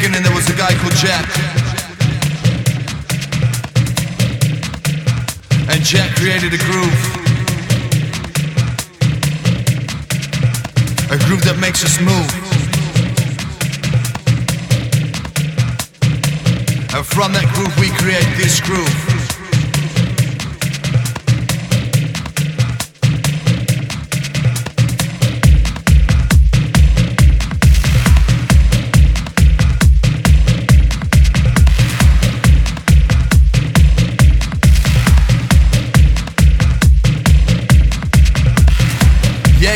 the beginning there was a guy called Jack. And Jack created a groove. A groove that makes us move. And from that groove we create this groove.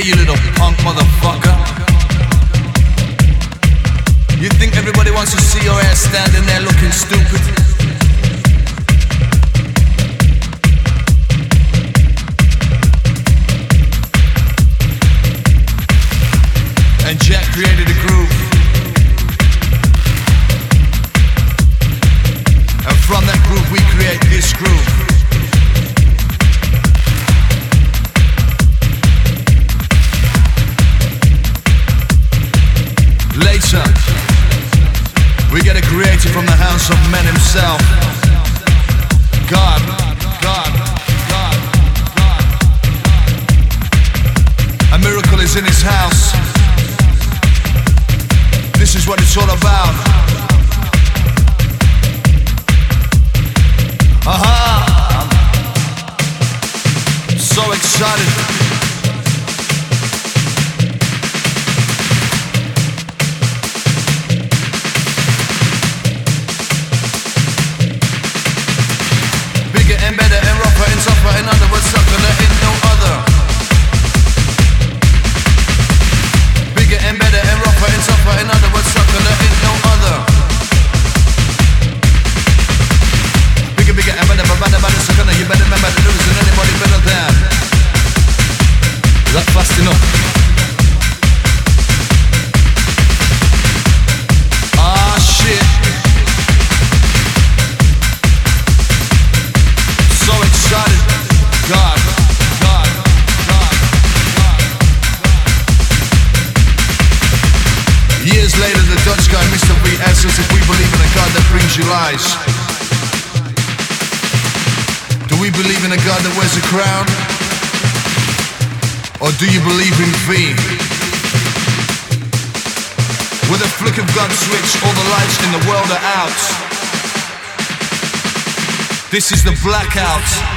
You little punk motherfucker. You think everybody wants to see your ass standing there looking stupid? And Jack created a groove. Later, we get it created from the house of man himself. God, God, God, God. A miracle is in his house. This is what it's all about. Aha! So excited. You lies. Do we believe in a God that wears a crown? Or do you believe in V? With a flick of God's switch, all the lights in the world are out. This is the blackout.